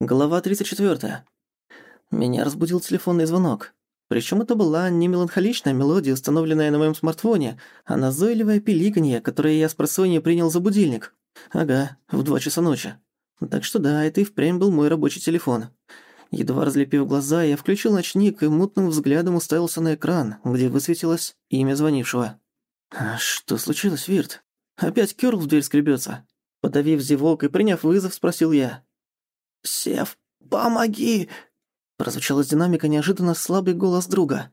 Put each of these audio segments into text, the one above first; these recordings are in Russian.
Глава 34. Меня разбудил телефонный звонок. Причем это была не меланхоличная мелодия, установленная на моем смартфоне, а назойливое пиликанье, которое я с просонья принял за будильник. Ага, в два часа ночи. Так что да, это и впрямь был мой рабочий телефон. Едва разлепив глаза, я включил ночник и мутным взглядом уставился на экран, где высветилось имя звонившего. А что случилось, Вирт? Опять Кёрл в дверь скребется. Подавив зевок и приняв вызов, спросил я. «Сев, помоги!» Прозвучал из динамика неожиданно слабый голос друга.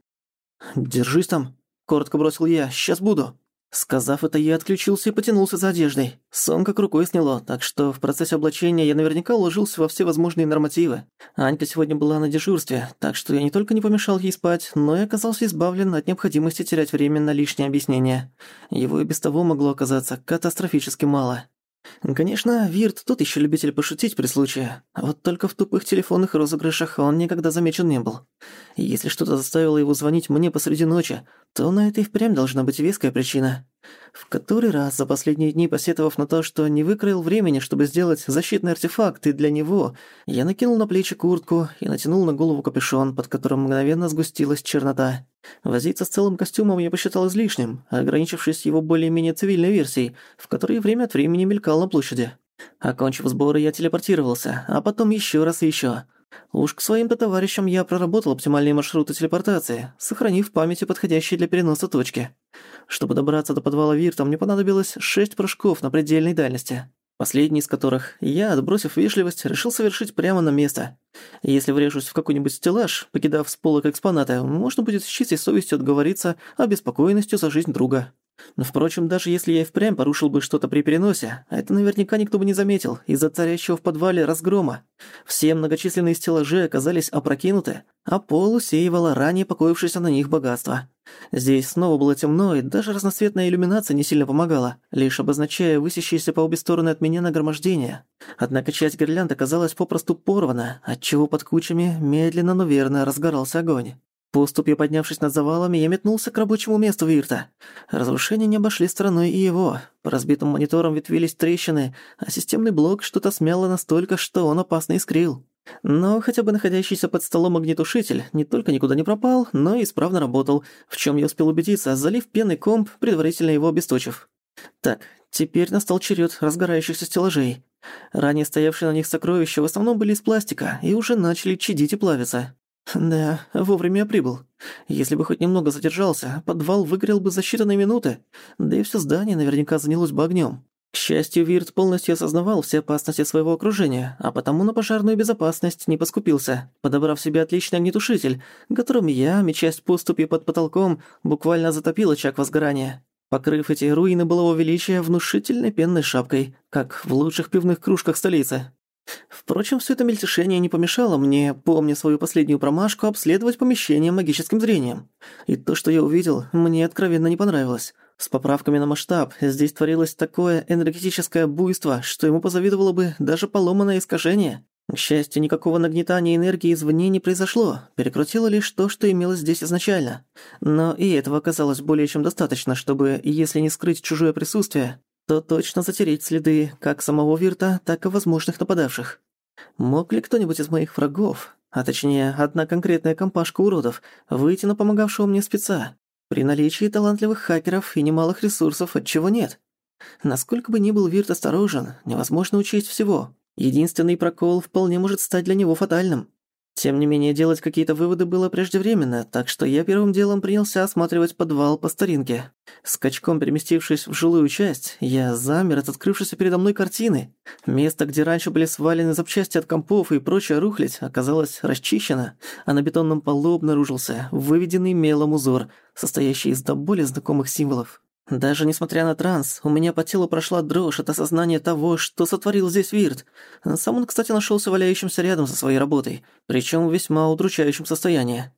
«Держись там», — коротко бросил я, — «сейчас буду». Сказав это, я отключился и потянулся за одеждой. Сон как рукой сняло, так что в процессе облачения я наверняка уложился во все возможные нормативы. Анька сегодня была на дежурстве, так что я не только не помешал ей спать, но и оказался избавлен от необходимости терять время на лишние объяснения. Его и без того могло оказаться катастрофически мало. Конечно, Вирт тут еще любитель пошутить при случае, а вот только в тупых телефонных розыгрышах он никогда замечен не был. Если что-то заставило его звонить мне посреди ночи, то на это и впрямь должна быть веская причина. В который раз за последние дни, посетовав на то, что не выкроил времени, чтобы сделать защитный артефакт и для него, я накинул на плечи куртку и натянул на голову капюшон, под которым мгновенно сгустилась чернота. Возиться с целым костюмом я посчитал излишним, ограничившись его более-менее цивильной версией, в которой время от времени мелькал на площади. Окончив сборы, я телепортировался, а потом еще раз и еще. Уж к своим-то товарищам я проработал оптимальные маршруты телепортации, сохранив в памяти подходящие для переноса точки. Чтобы добраться до подвала Вирта, мне понадобилось шесть прыжков на предельной дальности. Последний из которых я, отбросив вежливость, решил совершить прямо на место. Если врежусь в какой-нибудь стеллаж, покидав с полок экспонаты, можно будет с чистой совестью отговориться обеспокоенностью за жизнь друга. Но, впрочем, даже если я и впрямь порушил бы что-то при переносе, это наверняка никто бы не заметил из-за царящего в подвале разгрома. Все многочисленные стеллажи оказались опрокинуты, а пол усеивало ранее покоившееся на них богатство. Здесь снова было темно, и даже разноцветная иллюминация не сильно помогала, лишь обозначая высящиеся по обе стороны от меня нагромождение. Однако часть гирлянд оказалась попросту порвана, отчего под кучами медленно, но верно разгорался огонь. Поступью поднявшись над завалами, я метнулся к рабочему месту Вирта. Разрушения не обошли стороной и его. По разбитым мониторам ветвились трещины, а системный блок что-то смяло настолько, что он опасно искрил. Но хотя бы находящийся под столом огнетушитель не только никуда не пропал, но и исправно работал, в чем я успел убедиться, залив пеной комп, предварительно его обесточив. Так, теперь настал черед разгорающихся стеллажей. Ранее стоявшие на них сокровища в основном были из пластика и уже начали чадить и плавиться. «Да, вовремя я прибыл. Если бы хоть немного задержался, подвал выгорел бы за считанные минуты, да и все здание наверняка занялось бы огнем. К счастью, Вирт полностью осознавал все опасности своего окружения, а потому на пожарную безопасность не поскупился, подобрав себе отличный огнетушитель, которым я, мечась поступи под потолком, буквально затопил очаг возгорания, покрыв эти руины былого величия внушительной пенной шапкой, как в лучших пивных кружках столицы. Впрочем, все это мельтешение не помешало мне, помня свою последнюю промашку, обследовать помещение магическим зрением. И то, что я увидел, мне откровенно не понравилось. С поправками на масштаб здесь творилось такое энергетическое буйство, что ему позавидовало бы даже поломанное искажение. К счастью, никакого нагнетания энергии извне не произошло, перекрутило лишь то, что имелось здесь изначально. Но и этого оказалось более чем достаточно, чтобы, если не скрыть чужое присутствие, то точно затереть следы как самого Вирта, так и возможных нападавших. Мог ли кто-нибудь из моих врагов, а точнее, одна конкретная компашка уродов, выйти на помогавшего мне спеца? При наличии талантливых хакеров и немалых ресурсов, отчего нет? Насколько бы ни был Вирт осторожен, невозможно учесть всего. Единственный прокол вполне может стать для него фатальным. Тем не менее, делать какие-то выводы было преждевременно, так что я первым делом принялся осматривать подвал по старинке. Скачком переместившись в жилую часть, я замер от открывшейся передо мной картины. Место, где раньше были свалены запчасти от компов и прочая рухлядь, оказалось расчищено, а на бетонном полу обнаружился выведенный мелом узор, состоящий из до более знакомых символов. Даже несмотря на транс, у меня по телу прошла дрожь от осознания того, что сотворил здесь Вирт. Сам он, кстати, нашелся валяющимся рядом со своей работой, причем в весьма удручающем состоянии.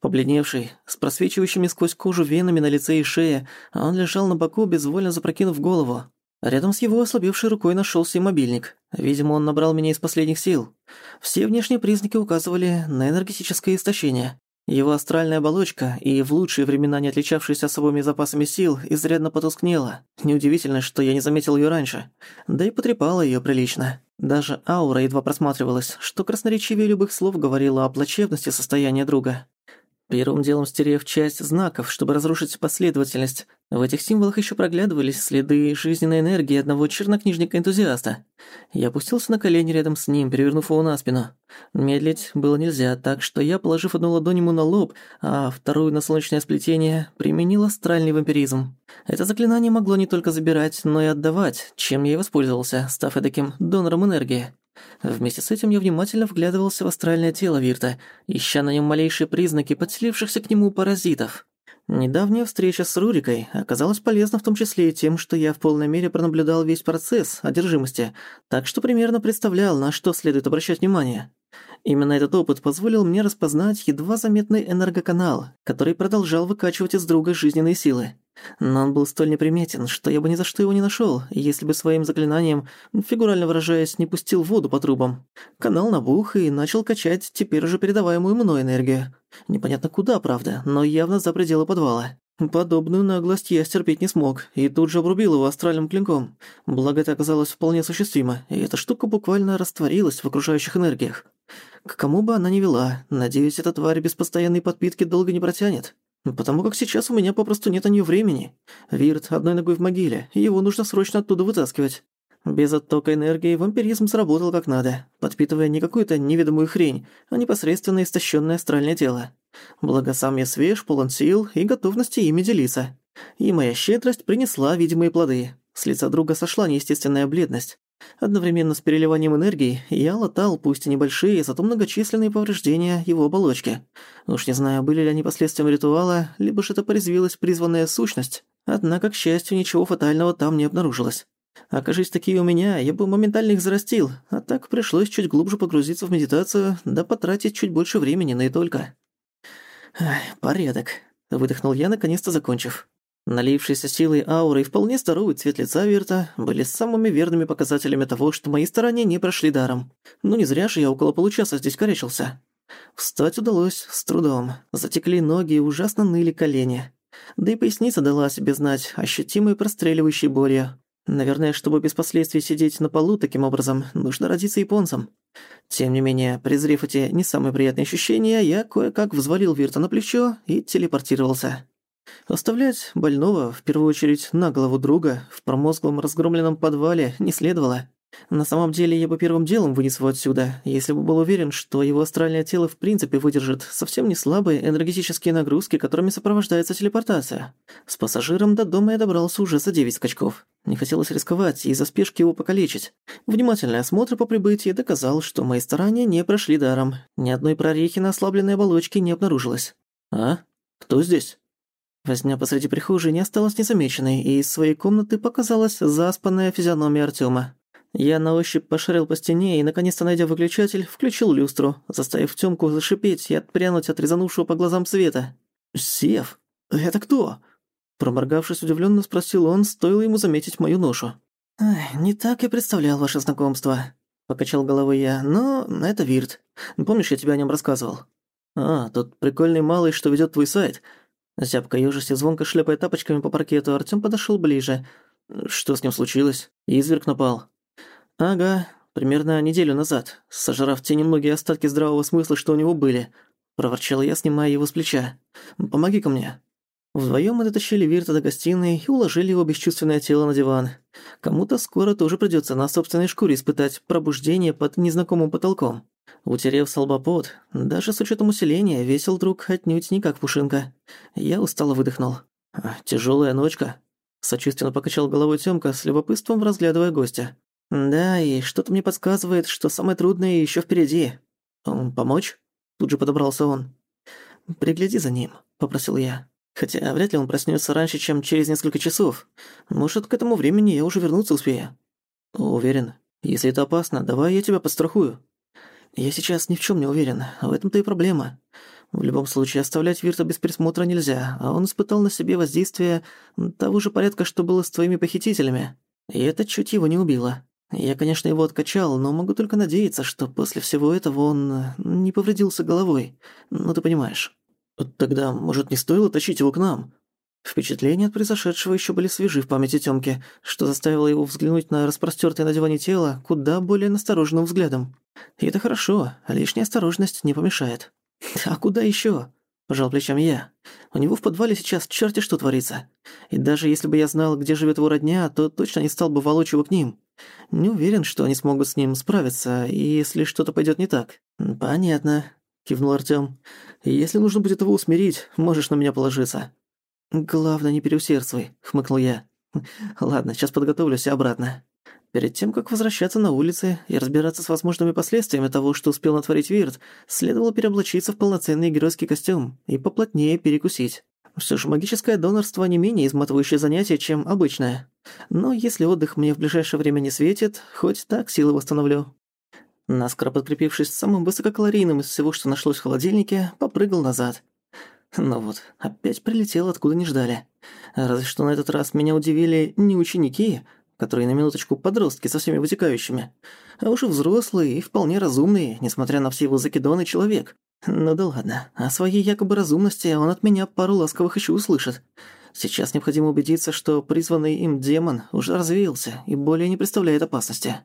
Побледневший, с просвечивающими сквозь кожу венами на лице и шее, он лежал на боку, безвольно запрокинув голову. Рядом с его ослабевшей рукой нашелся и мобильник. Видимо, он набрал меня из последних сил. Все внешние признаки указывали на энергетическое истощение. Его астральная оболочка, и в лучшие времена не отличавшаяся особыми запасами сил, изрядно потускнела. Неудивительно, что я не заметил её раньше. Да и потрепала её прилично. Даже аура едва просматривалась, что красноречивее любых слов говорило о плачевности состояния друга. Первым делом стерев часть знаков, чтобы разрушить последовательность. В этих символах еще проглядывались следы жизненной энергии одного чернокнижника-энтузиаста. Я опустился на колени рядом с ним, перевернув его на спину. Медлить было нельзя, так что я, положив одну ладонь ему на лоб, а вторую на солнечное сплетение, применил астральный вампиризм. Это заклинание могло не только забирать, но и отдавать, чем я и воспользовался, став таким донором энергии. Вместе с этим я внимательно вглядывался в астральное тело Вирта, ища на нем малейшие признаки подселившихся к нему паразитов. Недавняя встреча с Рурикой оказалась полезна в том числе и тем, что я в полной мере пронаблюдал весь процесс одержимости, так что примерно представлял, на что следует обращать внимание. Именно этот опыт позволил мне распознать едва заметный энергоканал, который продолжал выкачивать из друга жизненные силы. Но он был столь неприметен, что я бы ни за что его не нашёл, если бы своим заклинанием, фигурально выражаясь, не пустил воду по трубам. Канал набух и начал качать теперь уже передаваемую мной энергию. Непонятно куда, правда, но явно за пределы подвала. Подобную наглость я стерпеть не смог, и тут же обрубил его астральным клинком. Благо это оказалось вполне осуществимо, и эта штука буквально растворилась в окружающих энергиях. К кому бы она ни вела, надеюсь, эта тварь без постоянной подпитки долго не протянет. Потому как сейчас у меня попросту нет на неё времени. Вирт одной ногой в могиле, его нужно срочно оттуда вытаскивать. Без оттока энергии вампиризм сработал как надо, подпитывая не какую-то неведомую хрень, а непосредственно истощённое астральное тело. Благо сам я свеж, полон сил и готовности ими делиться. И моя щедрость принесла видимые плоды. С лица друга сошла неестественная бледность. Одновременно с переливанием энергии я латал, пусть и небольшие, зато многочисленные повреждения его оболочки. Уж не знаю, были ли они последствием ритуала, либо же это порезвилась призванная сущность. Однако, к счастью, ничего фатального там не обнаружилось. Окажись такие у меня, я бы моментально их зарастил, а так пришлось чуть глубже погрузиться в медитацию, да потратить чуть больше времени, но и только. Порядок. Выдохнул я, наконец-то закончив. Налившиеся силой ауры и вполне здоровый цвет лица Вирта были самыми верными показателями того, что мои старания не прошли даром. Ну не зря же я около получаса здесь корячился. Встать удалось с трудом. Затекли ноги и ужасно ныли колени. Да и поясница дала о себе знать, ощутимой простреливающей болью. Наверное, чтобы без последствий сидеть на полу таким образом, нужно родиться японцем. Тем не менее, презрев эти не самые приятные ощущения, я кое-как взвалил Вирта на плечо и телепортировался. Оставлять больного, в первую очередь, на голову друга, в промозглом разгромленном подвале не следовало. На самом деле, я бы первым делом вынес его отсюда, если бы был уверен, что его астральное тело в принципе выдержит совсем не слабые энергетические нагрузки, которыми сопровождается телепортация. С пассажиром до дома я добрался уже за 9 скачков. Не хотелось рисковать и из-за спешки его покалечить. Внимательный осмотр по прибытии доказал, что мои старания не прошли даром. Ни одной прорехи на ослабленной оболочке не обнаружилось. «А? Кто здесь?» Возня посреди прихожей не осталась незамеченной, и из своей комнаты показалась заспанная физиономия Артёма. Я на ощупь пошарил по стене и, наконец-то найдя выключатель, включил люстру, заставив Тёмку зашипеть и отпрянуть от резанувшего по глазам света. «Сев? Это кто?» Проморгавшись удивлённо, спросил он, стоило ему заметить мою ношу. «Не так я представлял ваше знакомство», — покачал головой я, — «но это Вирт. Помнишь, я тебе о нём рассказывал?» «А, тот прикольный малый, что ведёт твой сайт. Зябко ёжись и звонко шлепая тапочками по паркету, Артём подошёл ближе. Что с ним случилось? Изверг напал. Ага, примерно неделю назад, сожрав те немногие остатки здравого смысла, что у него были. Проворчал я, снимая его с плеча. «Помоги-ка мне». Вдвоём мы дотащили Вирта до гостиной и уложили его бесчувственное тело на диван. Кому-то скоро тоже придётся на собственной шкуре испытать пробуждение под незнакомым потолком. Утерев солбопот, даже с учетом усиления, весил друг отнюдь не как пушинка. Я устало выдохнул. Тяжелая ночка», — сочувственно покачал головой Тёмка, с любопытством разглядывая гостя. «Да, и что-то мне подсказывает, что самое трудное ещё впереди. Помочь?» Тут же подобрался он. «Пригляди за ним», — попросил я. «Хотя вряд ли он проснётся раньше, чем через несколько часов. Может, к этому времени я уже вернуться успею». «Уверен. Если это опасно, давай я тебя подстрахую», я сейчас ни в чем не уверен, в этом-то и проблема. В любом случае, оставлять Вирта без присмотра нельзя, а он испытал на себе воздействие того же порядка, что было с твоими похитителями. И это чуть его не убило. Я, конечно, его откачал, но могу только надеяться, что после всего этого он не повредился головой. Ну, ты понимаешь. Тогда, может, не стоило тащить его к нам? Впечатления от произошедшего еще были свежи в памяти Тёмки, что заставило его взглянуть на распростёртое на диване тело куда более настороженным взглядом. И это хорошо, лишняя осторожность не помешает. А куда ещё? Пожал плечами я. У него в подвале сейчас черти что творится. И даже если бы я знал, где живет его родня, то точно не стал бы волочь его к ним. Не уверен, что они смогут с ним справиться, если что-то пойдет не так. Понятно, кивнул Артём. Если нужно будет его усмирить, можешь на меня положиться. Главное, не переусердствуй, хмыкнул я. Ладно, сейчас подготовлюсь и обратно. Перед тем, как возвращаться на улицы и разбираться с возможными последствиями того, что успел натворить Вирт, следовало переоблачиться в полноценный геройский костюм и поплотнее перекусить. Всё же магическое донорство не менее изматывающее занятие, чем обычное. Но если отдых мне в ближайшее время не светит, хоть так силы восстановлю. Наскоро подкрепившись самым высококалорийным из всего, что нашлось в холодильнике, попрыгал назад. Ну вот, опять прилетел, откуда не ждали. Разве что на этот раз меня удивили не ученики, которые на минуточку подростки со всеми вытекающими, а уже взрослый и вполне разумный, несмотря на все его закидоны, человек. Ну да ладно, о своей якобы разумности он от меня пару ласковых еще услышит. Сейчас необходимо убедиться, что призванный им демон уже развеялся и более не представляет опасности.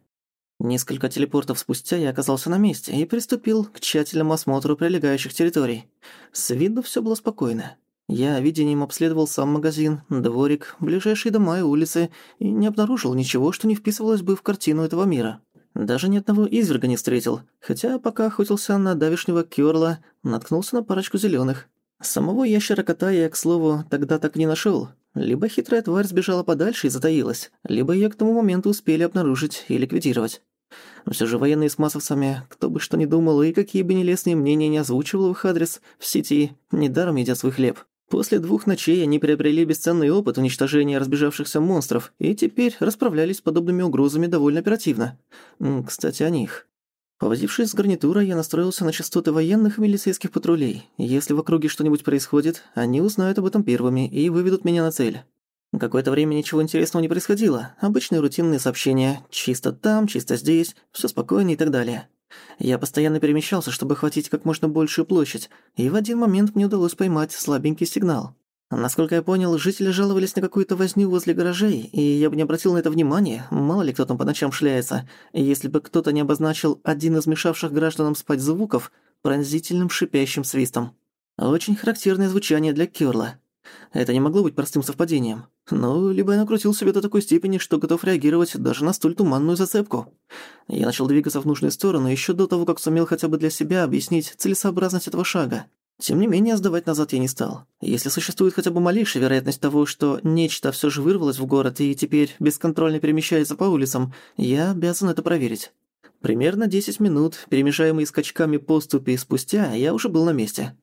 Несколько телепортов спустя я оказался на месте и приступил к тщательному осмотру прилегающих территорий. С виду всё было спокойно. Я видением обследовал сам магазин, дворик, ближайшие дома и улицы и не обнаружил ничего, что не вписывалось бы в картину этого мира. Даже ни одного изверга не встретил, хотя пока охотился на давишнего кёрла, наткнулся на парочку зелёных. Самого ящера-кота я, к слову, тогда так и не нашёл. Либо хитрая тварь сбежала подальше и затаилась, либо её к тому моменту успели обнаружить и ликвидировать. Но всё же военные с массовцами, кто бы что ни думал и какие бы нелестные мнения не озвучивал в их адрес в сети, недаром едят свой хлеб. После двух ночей они приобрели бесценный опыт уничтожения разбежавшихся монстров и теперь расправлялись с подобными угрозами довольно оперативно. Кстати, о них. Повозившись с гарнитурой, я настроился на частоты военных и милицейских патрулей. Если в округе что-нибудь происходит, они узнают об этом первыми и выведут меня на цель. Какое-то время ничего интересного не происходило. Обычные рутинные сообщения. Чисто там, чисто здесь, всё спокойно и так далее. Я постоянно перемещался, чтобы охватить как можно большую площадь, и в один момент мне удалось поймать слабенький сигнал. Насколько я понял, жители жаловались на какую-то возню возле гаражей, и я бы не обратил на это внимания, мало ли кто там по ночам шляется, если бы кто-то не обозначил один из мешавших гражданам спать звуков пронзительным шипящим свистом. Очень характерное звучание для Кёрла. Это не могло быть простым совпадением. Ну, либо я накрутил себя до такой степени, что готов реагировать даже на столь туманную зацепку. Я начал двигаться в нужную сторону еще до того, как сумел хотя бы для себя объяснить целесообразность этого шага. Тем не менее, сдавать назад я не стал. Если существует хотя бы малейшая вероятность того, что нечто всё же вырвалось в город и теперь бесконтрольно перемещается по улицам, я обязан это проверить. Примерно 10 минут, перемешаемые скачками поступи спустя, я уже был на месте.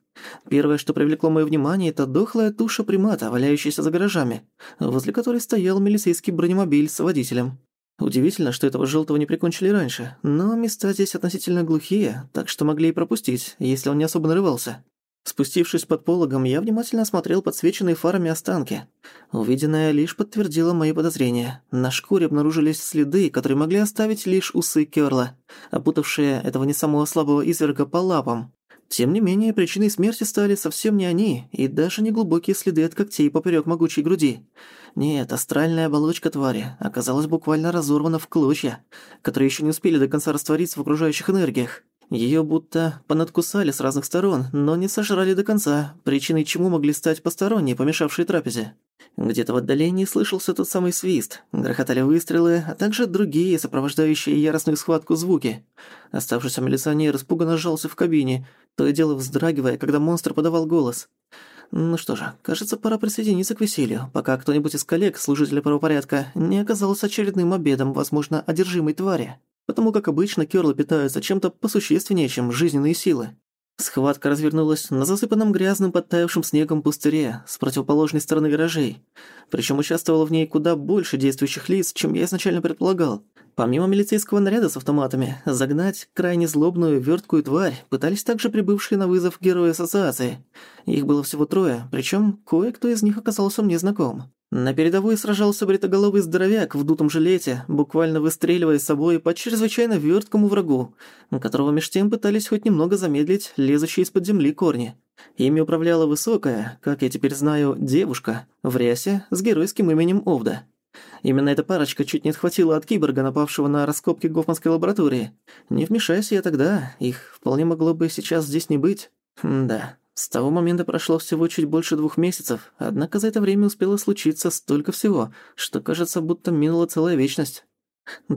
Первое, что привлекло моё внимание, это дохлая туша примата, валяющаяся за гаражами, возле которой стоял милицейский бронемобиль с водителем. Удивительно, что этого желтого не прикончили раньше, но места здесь относительно глухие, так что могли и пропустить, если он не особо нарывался. Спустившись под пологом, я внимательно осмотрел подсвеченные фарами останки. Увиденное лишь подтвердило мои подозрения. На шкуре обнаружились следы, которые могли оставить лишь усы Кёрла, опутавшие этого не самого слабого изверга по лапам. Тем не менее, причиной смерти стали совсем не они, и даже не глубокие следы от когтей поперёк могучей груди. Нет, астральная оболочка твари оказалась буквально разорвана в клочья, которые ещё не успели до конца раствориться в окружающих энергиях. Её будто понадкусали с разных сторон, но не сожрали до конца, причиной чему могли стать посторонние, помешавшие трапезе. Где-то в отдалении слышался тот самый свист, грохотали выстрелы, а также другие, сопровождающие яростную схватку звуки. Оставшийся милиционер испуганно сжался в кабине, то и дело вздрагивая, когда монстр подавал голос. Ну что же, кажется, пора присоединиться к веселью, пока кто-нибудь из коллег, служителя правопорядка, не оказался очередным обедом, возможно, одержимой твари. Потому как обычно кёрлы питаются чем-то посущественнее, чем жизненные силы. Схватка развернулась на засыпанном грязным подтаявшим снегом пустыре с противоположной стороны гаражей. Причем участвовало в ней куда больше действующих лиц, чем я изначально предполагал. Помимо милицейского наряда с автоматами, загнать крайне злобную верткую тварь пытались также прибывшие на вызов герои ассоциации. Их было всего трое, причем кое-кто из них оказался мне знаком. На передовой сражался бритоголовый здоровяк в дутом жилете, буквально выстреливая собой по чрезвычайно вёрткому врагу, которого меж тем пытались хоть немного замедлить лезущие из-под земли корни. Ими управляла высокая, как я теперь знаю, девушка в рясе с геройским именем Овда. Именно эта парочка чуть не отхватила от киборга, напавшего на раскопки Гофманской лаборатории. Не вмешайся я тогда, их вполне могло бы сейчас здесь не быть. М да, с того момента прошло всего чуть больше двух месяцев, однако за это время успело случиться столько всего, что кажется, будто минула целая вечность.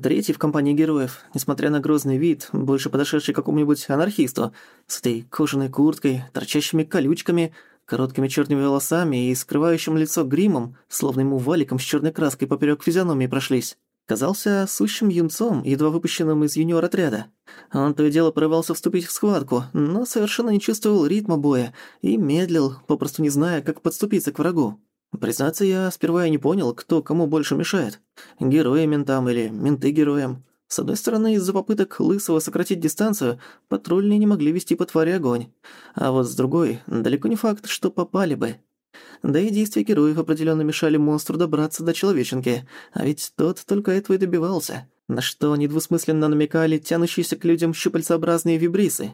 Третий в компании героев, несмотря на грозный вид, больше подошедший какому-нибудь анархисту, с этой кожаной курткой, торчащими колючками, короткими черными волосами и скрывающим лицо гримом, словно ему валиком с черной краской поперек физиономии прошлись. Казался сущим юнцом, едва выпущенным из юниор-отряда. Он то и дело порывался вступить в схватку, но совершенно не чувствовал ритма боя и медлил, попросту не зная, как подступиться к врагу. Признаться, я сперва и не понял, кто кому больше мешает. Герои ментам или менты героям. С одной стороны, из-за попыток Лысого сократить дистанцию, патрульные не могли вести по твари огонь. А вот с другой, далеко не факт, что попали бы. Да и действия героев определенно мешали монстру добраться до человеченки, а ведь тот только этого и добивался. На что недвусмысленно намекали тянущиеся к людям щупальцеобразные вибрисы.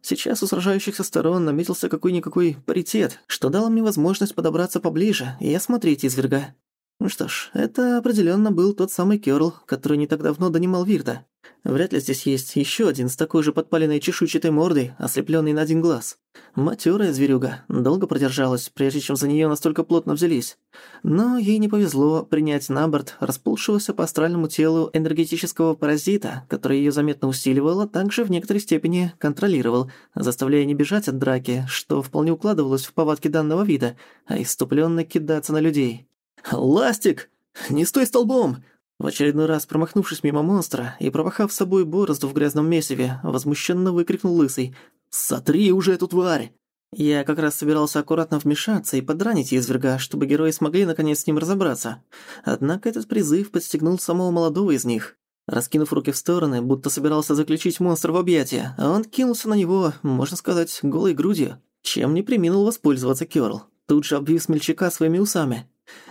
Сейчас у сражающихся сторон наметился какой-никакой паритет, что дало мне возможность подобраться поближе и осмотреть изверга. Ну что ж, это определенно был тот самый Кёрл, который не так давно донимал Вирта. Вряд ли здесь есть еще один с такой же подпаленной чешуйчатой мордой, ослепленный на один глаз. Матерая зверюга, долго продержалась, прежде чем за нее настолько плотно взялись. Но ей не повезло принять на борт расползшегося по астральному телу энергетического паразита, который ее заметно усиливал, а также в некоторой степени контролировал, заставляя не бежать от драки, что вполне укладывалось в повадки данного вида, а иступленно кидаться на людей. «Ластик! Не стой столбом!» В очередной раз промахнувшись мимо монстра и пропахав с собой борозду в грязном месиве, возмущенно выкрикнул Лысый. «Сотри уже эту тварь!» Я как раз собирался аккуратно вмешаться и подранить изверга, чтобы герои смогли наконец с ним разобраться. Однако этот призыв подстегнул самого молодого из них. Раскинув руки в стороны, будто собирался заключить монстра в объятия, он кинулся на него, можно сказать, голой грудью, чем не приминул воспользоваться Кёрл, тут же обвив смельчака своими усами.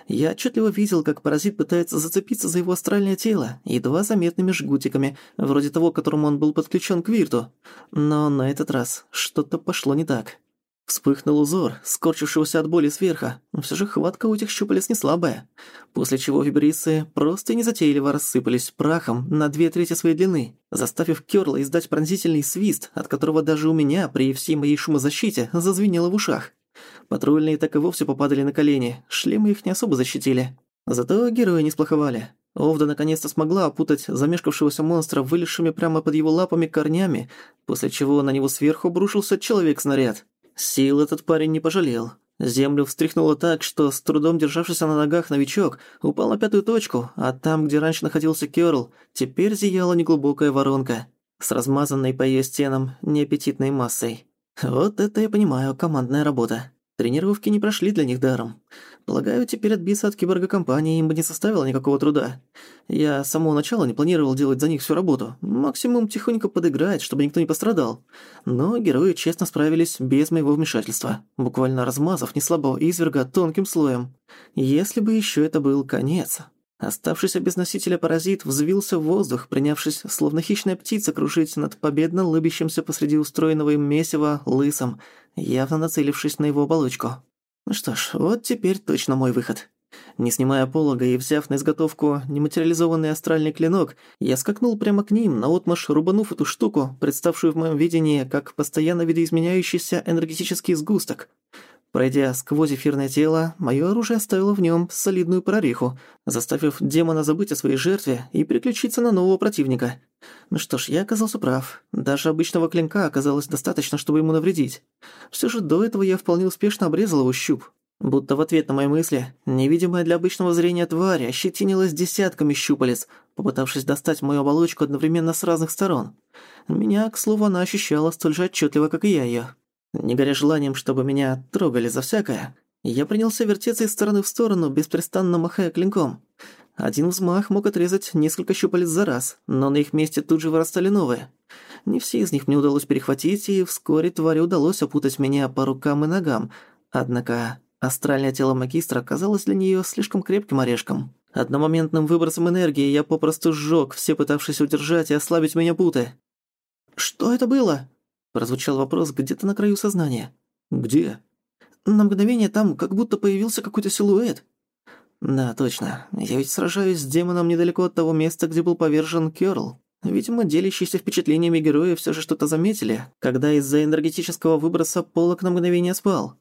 Я отчетливо видел, как паразит пытается зацепиться за его астральное тело, едва заметными жгутиками, вроде того, к которому он был подключен к Вирту. Но на этот раз что-то пошло не так. Вспыхнул узор, скорчившегося от боли сверха, все же хватка у этих щупалец не слабая, после чего вибрисы просто незатейливо рассыпались прахом на две трети своей длины, заставив Кёрла издать пронзительный свист, от которого даже у меня при всей моей шумозащите зазвенело в ушах. Патрульные так и вовсе попадали на колени, шлемы их не особо защитили. Зато герои не сплоховали. Овда наконец-то смогла опутать замешкавшегося монстра вылезшими прямо под его лапами корнями, после чего на него сверху обрушился человек-снаряд. Сил этот парень не пожалел. Землю встряхнуло так, что с трудом державшийся на ногах новичок упал на пятую точку, а там, где раньше находился Кёрл, теперь зияла неглубокая воронка с размазанной по её стенам неаппетитной массой. Вот это я понимаю, командная работа. Тренировки не прошли для них даром. Полагаю, теперь отбиться от киборгокомпании им бы не составило никакого труда. Я с самого начала не планировал делать за них всю работу. Максимум тихонько подыграть, чтобы никто не пострадал. Но герои честно справились без моего вмешательства, буквально размазав неслабого изверга тонким слоем. Если бы еще это был конец. Оставшийся без носителя паразит взвился в воздух, принявшись, словно хищная птица, кружить над победно лыбящимся посреди устроенного им месива лысом, явно нацелившись на его оболочку. Ну что ж, вот теперь точно мой выход. Не снимая полога и взяв на изготовку нематериализованный астральный клинок, я скакнул прямо к ним, наотмашь рубанув эту штуку, представшую в моем видении как постоянно видоизменяющийся энергетический сгусток. Пройдя сквозь эфирное тело, моё оружие оставило в нём солидную прореху, заставив демона забыть о своей жертве и переключиться на нового противника. Ну что ж, я оказался прав. Даже обычного клинка оказалось достаточно, чтобы ему навредить. Всё же до этого я вполне успешно обрезал его щуп. Будто в ответ на мои мысли, невидимая для обычного зрения тварь ощетинилась десятками щупалец, попытавшись достать мою оболочку одновременно с разных сторон. Меня, к слову, она ощущала столь же отчётливо, как и я её. Не горя желанием, чтобы меня трогали за всякое, я принялся вертеться из стороны в сторону, беспрестанно махая клинком. Один взмах мог отрезать несколько щупалец за раз, но на их месте тут же вырастали новые. Не все из них мне удалось перехватить, и вскоре твари удалось опутать меня по рукам и ногам. Однако астральное тело магистра оказалось для неё слишком крепким орешком. Одномоментным выбросом энергии я попросту сжёг все пытавшиеся удержать и ослабить меня путы. «Что это было?» Прозвучал вопрос где-то на краю сознания. «Где?» «На мгновение там как будто появился какой-то силуэт». «Да, точно. Я ведь сражаюсь с демоном недалеко от того места, где был повержен Кёрл. Видимо, делящиеся впечатлениями герои все же что-то заметили, когда из-за энергетического выброса полок на мгновение спал.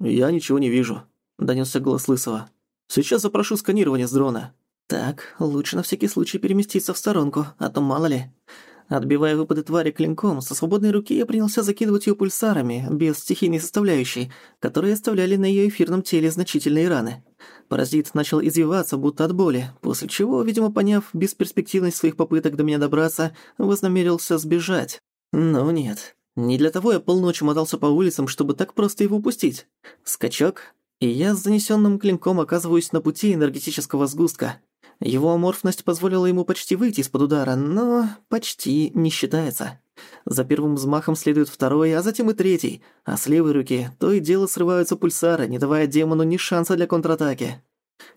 «Я ничего не вижу», — донёсся голос Лысого. «Сейчас запрошу сканирование с дрона». «Так, лучше на всякий случай переместиться в сторонку, а то мало ли». Отбивая выпады твари клинком, со свободной руки я принялся закидывать её пульсарами, без стихийной составляющей, которые оставляли на её эфирном теле значительные раны. Паразит начал извиваться, будто от боли, после чего, видимо, поняв бесперспективность своих попыток до меня добраться, вознамерился сбежать. Но нет. Не для того я полночи мотался по улицам, чтобы так просто его упустить. Скачок, и я с занесённым клинком оказываюсь на пути энергетического сгустка. Его аморфность позволила ему почти выйти из-под удара, но почти не считается. За первым взмахом следует второй, а затем и третий, а с левой руки то и дело срываются пульсары, не давая демону ни шанса для контратаки.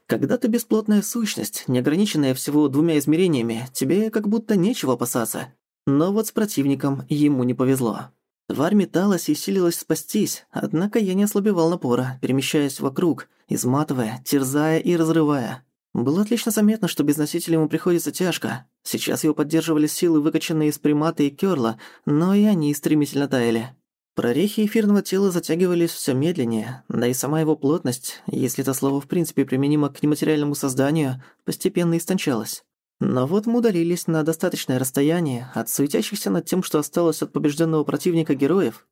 Когда ты бесплотная сущность, не ограниченная всего двумя измерениями, тебе как будто нечего опасаться. Но вот с противником ему не повезло. Тварь металась и силилась спастись, однако я не ослабевал напора, перемещаясь вокруг, изматывая, терзая и разрывая. Было отлично заметно, что без носителя ему приходится тяжко. Сейчас его поддерживали силы, выкачанные из примата и кёрла, но и они стремительно таяли. Прорехи эфирного тела затягивались все медленнее, да и сама его плотность, если это слово в принципе применимо к нематериальному созданию, постепенно истончалась. Но вот мы удалились на достаточное расстояние от суетящихся над тем, что осталось от побежденного противника героев.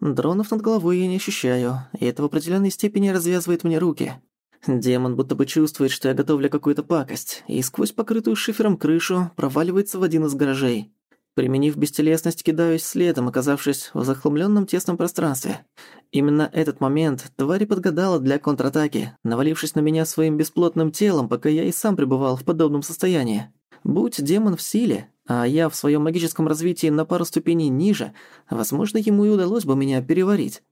Дронов над головой я не ощущаю, и это в определенной степени развязывает мне руки. Демон будто бы чувствует, что я готовлю какую-то пакость, и сквозь покрытую шифером крышу проваливается в один из гаражей. Применив бестелесность, кидаюсь следом, оказавшись в захламлённом тесном пространстве. Именно этот момент тварь подгадала для контратаки, навалившись на меня своим бесплотным телом, пока я и сам пребывал в подобном состоянии. Будь демон в силе, а я в своём магическом развитии на пару ступеней ниже, возможно, ему и удалось бы меня переварить.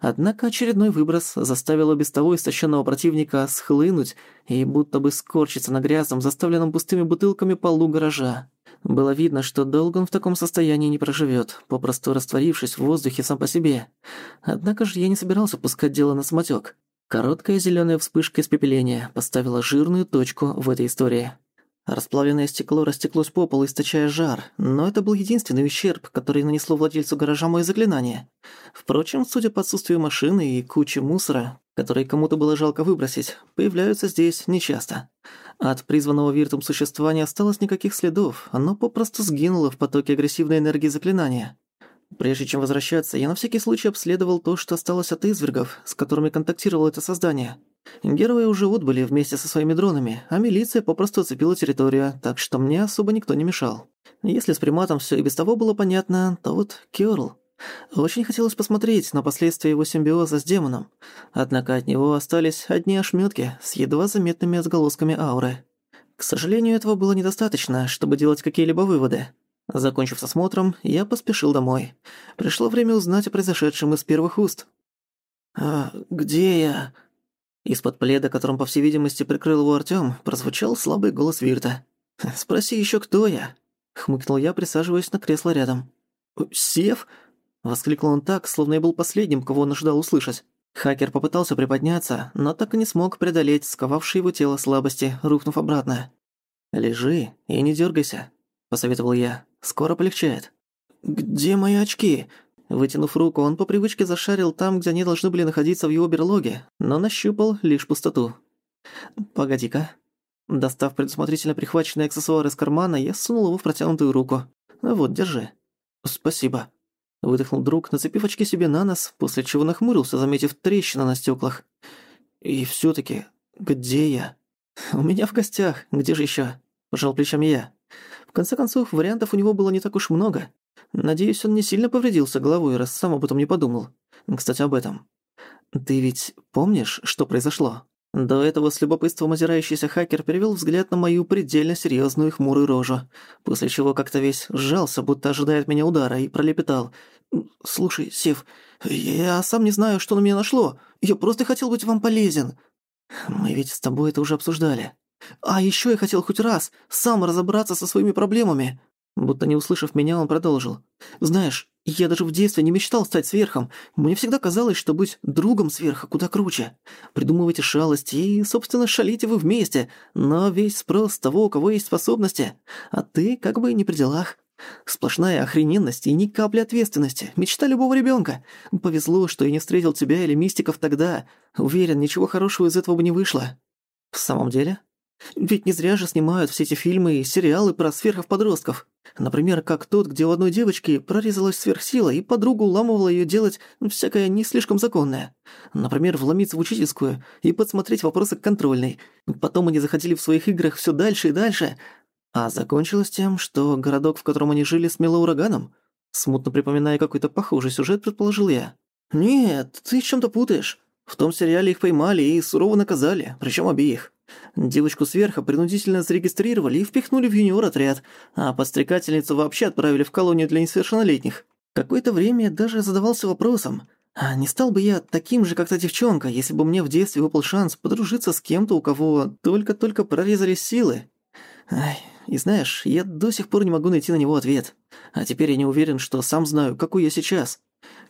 Однако очередной выброс заставил без того истощенного противника схлынуть и будто бы скорчиться на грязном, заставленном пустыми бутылками полу гаража. Было видно, что долго он в таком состоянии не проживет, попросту растворившись в воздухе сам по себе. Однако же я не собирался пускать дело на самотек. Короткая зеленая вспышка испепеления поставила жирную точку в этой истории. Расплавленное стекло растеклось по полу, источая жар, но это был единственный ущерб, который нанесло владельцу гаража мое заклинание. Впрочем, судя по отсутствию машины и куче мусора, который кому-то было жалко выбросить, появляются здесь нечасто. От призванного виртом существа не осталось никаких следов, оно попросту сгинуло в потоке агрессивной энергии заклинания. Прежде чем возвращаться, я на всякий случай обследовал то, что осталось от извергов, с которыми контактировало это создание – Герои уже отбыли вместе со своими дронами, а милиция попросту оцепила территорию, так что мне особо никто не мешал. Если с приматом всё и без того было понятно, то вот Кёрл. Очень хотелось посмотреть на последствия его симбиоза с демоном, однако от него остались одни ошмётки с едва заметными отголосками ауры. К сожалению, этого было недостаточно, чтобы делать какие-либо выводы. Закончив с осмотром, я поспешил домой. Пришло время узнать о произошедшем из первых уст. «А где я?» Из-под пледа, которым, по всей видимости, прикрыл его Артём, прозвучал слабый голос Вирта. «Спроси ещё, кто я?» — хмыкнул я, присаживаясь на кресло рядом. «Сев?» — воскликнул он так, словно я был последним, кого он ожидал услышать. Хакер попытался приподняться, но так и не смог преодолеть сковавшее его тело слабости, рухнув обратно. «Лежи и не дёргайся», — посоветовал я. «Скоро полегчает». «Где мои очки?» Вытянув руку, он по привычке зашарил там, где они должны были находиться в его берлоге, но нащупал лишь пустоту. «Погоди-ка». Достав предусмотрительно прихваченный аксессуар из кармана, я сунул его в протянутую руку. «Вот, держи». «Спасибо». Выдохнул друг, нацепив очки себе на нос, после чего нахмурился, заметив трещину на стеклах. «И все таки где я?» «У меня в гостях, где же еще? Пожал плечами я. В конце концов, вариантов у него было не так уж много. Надеюсь, он не сильно повредился головой, раз сам об этом не подумал. Кстати, об этом. Ты ведь помнишь, что произошло? До этого с любопытством озирающийся хакер перевел взгляд на мою предельно серьезную и хмурую рожу, после чего как-то весь сжался, будто ожидает меня удара, и пролепетал. «Слушай, Сев, я сам не знаю, что на меня нашло. Я просто хотел быть вам полезен». «Мы ведь с тобой это уже обсуждали». «А еще я хотел хоть раз сам разобраться со своими проблемами», Будто не услышав меня, он продолжил. «Знаешь, Я даже в детстве не мечтал стать сверхом. Мне всегда казалось, что быть другом сверха куда круче. Придумывайте шалости и, собственно, шалите вы вместе. Но весь спрос того, у кого есть способности. А ты как бы не при делах. Сплошная охрененность и ни капли ответственности. Мечта любого ребенка. Повезло, что я не встретил тебя или мистиков тогда. Уверен, ничего хорошего из этого бы не вышло. В самом деле? Ведь не зря же снимают все эти фильмы и сериалы про сверхов-подростков. Например, как тот, где у одной девочки прорезалась сверхсила, и подруга уламывала её делать всякое не слишком законное. Например, вломиться в учительскую и подсмотреть вопросы к контрольной. Потом они заходили в своих играх всё дальше и дальше. А закончилось тем, что городок, в котором они жили, смело ураганом. Смутно припоминая какой-то похожий сюжет, предположил я. «Нет, ты чем-то путаешь. В том сериале их поймали и сурово наказали, причём обеих. Девочку сверху принудительно зарегистрировали и впихнули в юниор-отряд, а подстрекательницу вообще отправили в колонию для несовершеннолетних. Какое-то время я даже задавался вопросом, а не стал бы я таким же, как та девчонка, если бы мне в детстве выпал шанс подружиться с кем-то, у кого только-только прорезались силы? Ай, и знаешь, я до сих пор не могу найти на него ответ. А теперь я не уверен, что сам знаю, какой я сейчас.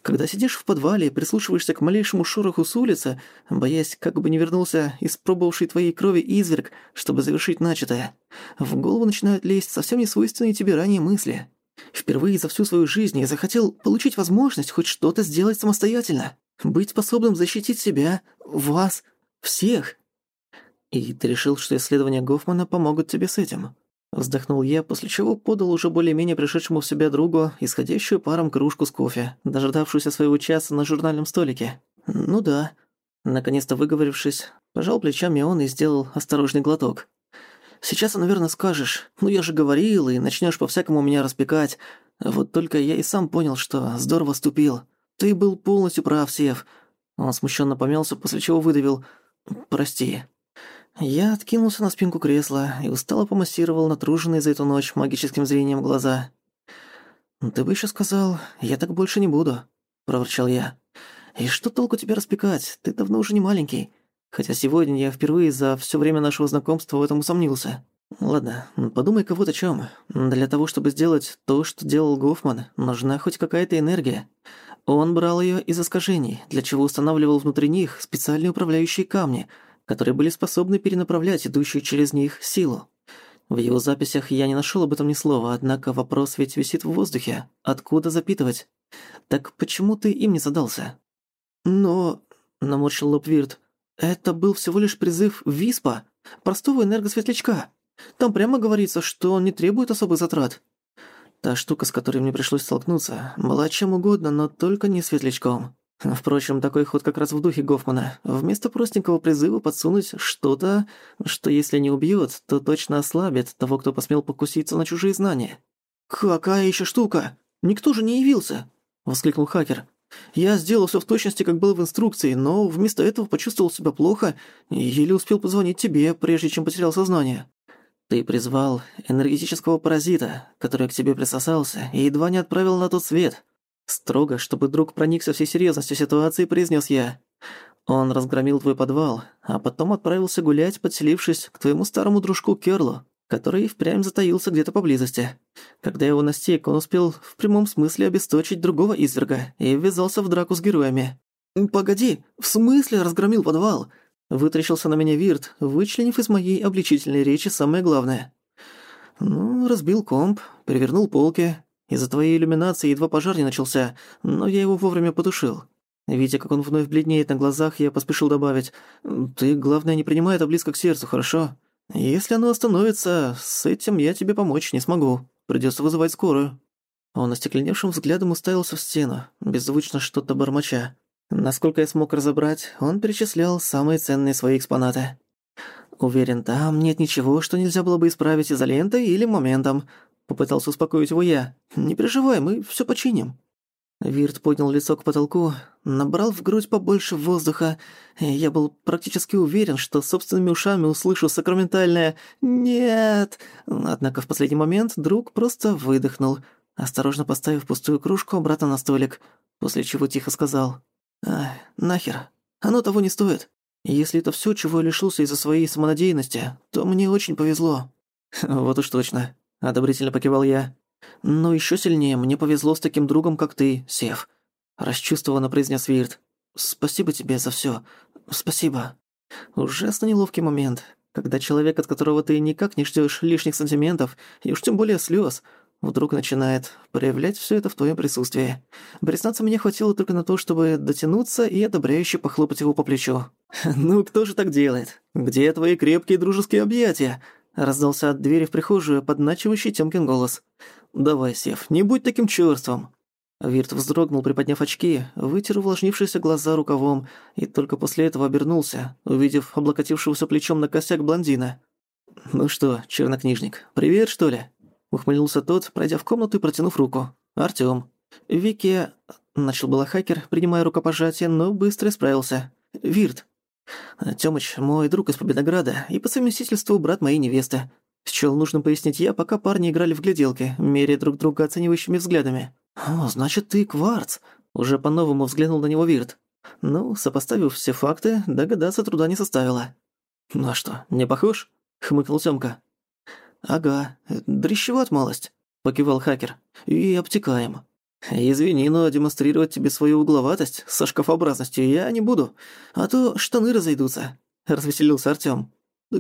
Когда сидишь в подвале и прислушиваешься к малейшему шороху с улицы, боясь, как бы не вернулся испробовавший твоей крови изверг, чтобы завершить начатое, в голову начинают лезть совсем не свойственные тебе ранее мысли. Впервые за всю свою жизнь я захотел получить возможность хоть что-то сделать самостоятельно. Быть способным защитить себя, вас, всех. И ты решил, что исследования Гофмана помогут тебе с этим? Вздохнул я, после чего подал уже более-менее пришедшему в себя другу исходящую паром кружку с кофе, дождавшуюся своего часа на журнальном столике. «Ну да». Наконец-то выговорившись, пожал плечами он и сделал осторожный глоток. «Сейчас, наверное, скажешь, ну я же говорил, и начнёшь по-всякому меня распекать. Вот только я и сам понял, что здорово ступил. Ты был полностью прав, Сев». Он смущенно помялся, после чего выдавил «Прости». Я откинулся на спинку кресла и устало помассировал натруженные за эту ночь магическим зрением глаза. «Ты бы еще сказал, я так больше не буду», — проворчал я. «И что толку тебя распекать? Ты давно уже не маленький. Хотя сегодня я впервые за все время нашего знакомства в этом усомнился. Ладно, подумай-ка вот о чем. Для того, чтобы сделать то, что делал Гофман, нужна хоть какая-то энергия. Он брал ее из искажений, для чего устанавливал внутри них специальные управляющие камни — которые были способны перенаправлять идущую через них силу. В его записях я не нашел об этом ни слова, однако вопрос ведь висит в воздухе. Откуда запитывать? Так почему ты им не задался? Но... наморщил лоб Вирт. Это был всего лишь призыв Виспа, простого энергосветлячка. Там прямо говорится, что он не требует особых затрат. Та штука, с которой мне пришлось столкнуться, была чем угодно, но только не светлячком. Впрочем, такой ход как раз в духе Гофмана. Вместо простенького призыва подсунуть что-то, что если не убьет, то точно ослабит того, кто посмел покуситься на чужие знания. «Какая еще штука? Никто же не явился!» — воскликнул хакер. «Я сделал все в точности, как было в инструкции, но вместо этого почувствовал себя плохо и еле успел позвонить тебе, прежде чем потерял сознание». «Ты призвал энергетического паразита, который к тебе присосался и едва не отправил на тот свет», Строго, чтобы друг проникся всей серьезностью ситуации, произнес я. Он разгромил твой подвал, а потом отправился гулять, подселившись к твоему старому дружку Керлу, который впрямь затаился где-то поблизости. Когда его настиг, он успел в прямом смысле обесточить другого изверга и ввязался в драку с героями. «Погоди, в смысле разгромил подвал?» Вытрящился на меня Вирт, вычленив из моей обличительной речи самое главное. «Ну, разбил комп, перевернул полки, из-за твоей иллюминации едва пожар не начался, но я его вовремя потушил. Видя, как он вновь бледнеет на глазах, я поспешил добавить. «Ты, главное, не принимай это близко к сердцу, хорошо? Если оно остановится, с этим я тебе помочь не смогу. Придётся вызывать скорую». Он остекленевшим взглядом уставился в стену, беззвучно что-то бормоча. Насколько я смог разобрать, он перечислял самые ценные свои экспонаты. Уверен, там нет ничего, что нельзя было бы исправить изолентой или моментом. Попытался успокоить его я. «Не переживай, мы всё починим». Вирт поднял лицо к потолку, набрал в грудь побольше воздуха. Я был практически уверен, что собственными ушами услышу сакраментальное «Нет!». Однако в последний момент друг просто выдохнул, осторожно поставив пустую кружку обратно на столик, после чего тихо сказал «Ай, нахер, оно того не стоит. Если это всё, чего я лишился из-за своей самонадеянности, то мне очень повезло». «Вот уж точно», одобрительно покивал я. Но еще сильнее мне повезло с таким другом, как ты, Сев. Расчувствованно произнес Вирт. Спасибо тебе за все. Спасибо. Ужасно неловкий момент, когда человек, от которого ты никак не ждешь лишних сантиментов, и уж тем более слез, вдруг начинает проявлять все это в твоем присутствии. Признаться, мне хватило только на то, чтобы дотянуться и одобряюще похлопать его по плечу. «Ну, кто же так делает? Где твои крепкие дружеские объятия?» Раздался от двери в прихожую подначивающий Тёмкин голос. «Давай, Сев, не будь таким чёрством!» Вирт вздрогнул, приподняв очки, вытер увлажнившиеся глаза рукавом и только после этого обернулся, увидев облокотившегося плечом на косяк блондина. «Ну что, чернокнижник, привет, что ли?» Ухмыльнулся тот, пройдя в комнату и протянув руку. «Артём». «Вики...» — начал было хакер, принимая рукопожатие, но быстро исправился. «Вирт». «Тёмыч, мой друг из Победограда и по совместительству брат моей невесты. Счёл нужно пояснить я, пока парни играли в гляделки, меряя друг друга оценивающими взглядами. «О, значит, ты Кварц!» Уже по-новому взглянул на него Вирт. Ну, сопоставив все факты, догадаться труда не составило. «Ну а что, не похож?» — хмыкнул Тёмка. «Ага, дрищеват малость», — покивал хакер. «И обтекаем». «Извини, но демонстрировать тебе свою угловатость со шкафообразностью я не буду, а то штаны разойдутся», — развеселился Артём.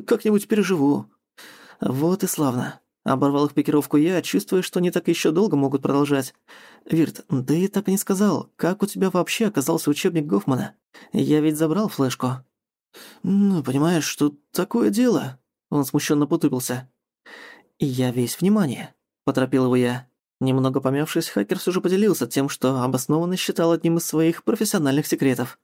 «Как-нибудь переживу». «Вот и славно. Оборвал их пикировку я, чувствуя, что они так еще долго могут продолжать. «Вирт, да и так и не сказал, как у тебя вообще оказался учебник Гофмана? Я ведь забрал флешку». «Ну, понимаешь, что такое дело?» Он смущенно потупился. «Я весь внимание», — поторопил его я. Немного помявшись, хакер все поделился тем, что обоснованно считал одним из своих профессиональных секретов.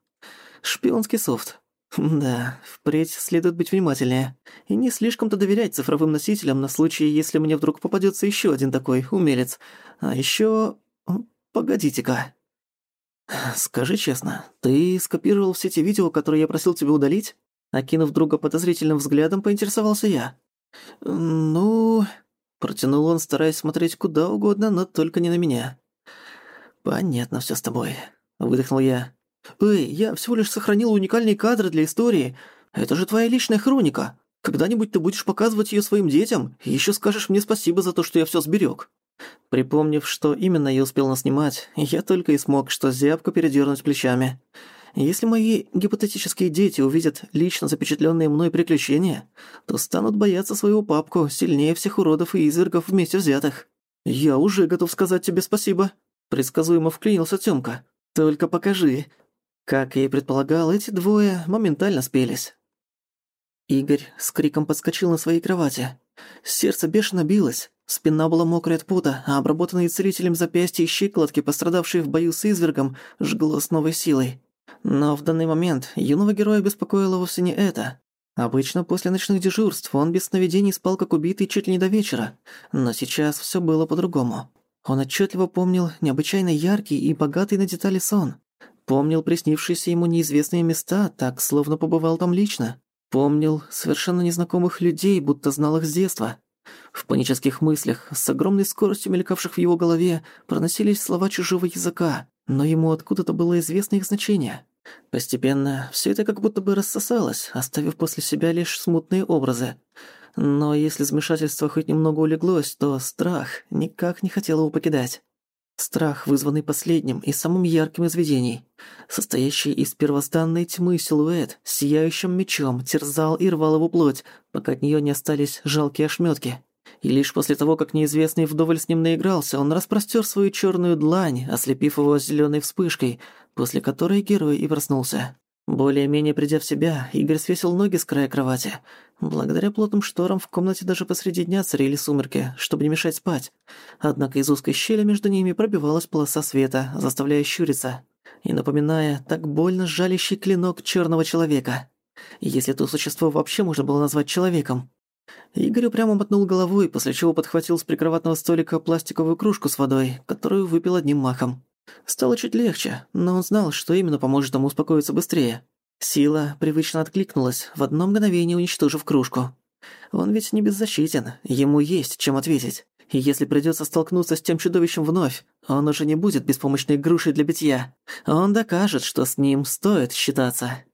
«Шпионский софт. Да, впредь следует быть внимательнее. И не слишком-то доверять цифровым носителям на случай, если мне вдруг попадется еще один такой умелец. А еще... Погодите-ка. Скажи честно, ты скопировал все те видео, которые я просил тебя удалить? Окинув друга подозрительным взглядом, поинтересовался я. Ну... Протянул он, стараясь смотреть куда угодно, но только не на меня. «Понятно все с тобой», — выдохнул я. «Эй, я всего лишь сохранил уникальные кадры для истории. Это же твоя личная хроника. Когда-нибудь ты будешь показывать её своим детям и ещё скажешь мне спасибо за то, что я всё сберёг». Припомнив, что именно я успел наснимать, я только и смог что зябко передёрнуть плечами. Если мои гипотетические дети увидят лично запечатлённые мной приключения, то станут бояться своего папку сильнее всех уродов и извергов вместе взятых. «Я уже готов сказать тебе спасибо», — предсказуемо вклинился Тёмка. «Только покажи, как я и предполагал, эти двое моментально спелись. Игорь с криком подскочил на своей кровати. Сердце бешено билось, спина была мокрая от пота, а обработанные целителем запястья и щиколотки, пострадавшие в бою с извергом, жгло с новой силой. Но в данный момент юного героя беспокоило вовсе не это. Обычно после ночных дежурств он без сновидений спал как убитый чуть ли не до вечера, но сейчас всё было по-другому. Он отчетливо помнил необычайно яркий и богатый на детали сон. Помнил приснившиеся ему неизвестные места, так, словно побывал там лично. Помнил совершенно незнакомых людей, будто знал их с детства. В панических мыслях, с огромной скоростью мелькавших в его голове, проносились слова чужого языка, но ему откуда-то было известно их значение. Постепенно все это как будто бы рассосалось, оставив после себя лишь смутные образы. Но если замешательство хоть немного улеглось, то страх никак не хотел его покидать. Страх, вызванный последним и самым ярким из видений, состоящий из первозданной тьмы силуэт, сияющим мечом, терзал и рвал его плоть, пока от неё не остались жалкие ошмётки. И лишь после того, как неизвестный вдоволь с ним наигрался, он распростёр свою чёрную длань, ослепив его зелёной вспышкой, после которой герой и проснулся. Более-менее придя в себя, Игорь свесил ноги с края кровати. Благодаря плотным шторам в комнате даже посреди дня царили сумерки, чтобы не мешать спать. Однако из узкой щели между ними пробивалась полоса света, заставляя щуриться и напоминая так больно жалящий клинок черного человека. Если то существо вообще можно было назвать человеком. Игорь упрямо мотнул головой, после чего подхватил с прикроватного столика пластиковую кружку с водой, которую выпил одним махом. Стало чуть легче, но он знал, что именно поможет ему успокоиться быстрее. Сила привычно откликнулась, в одно мгновение уничтожив кружку. Он ведь не беззащитен, ему есть чем ответить. И если придётся столкнуться с тем чудовищем вновь, он уже не будет беспомощной грушей для битья. Он докажет, что с ним стоит считаться.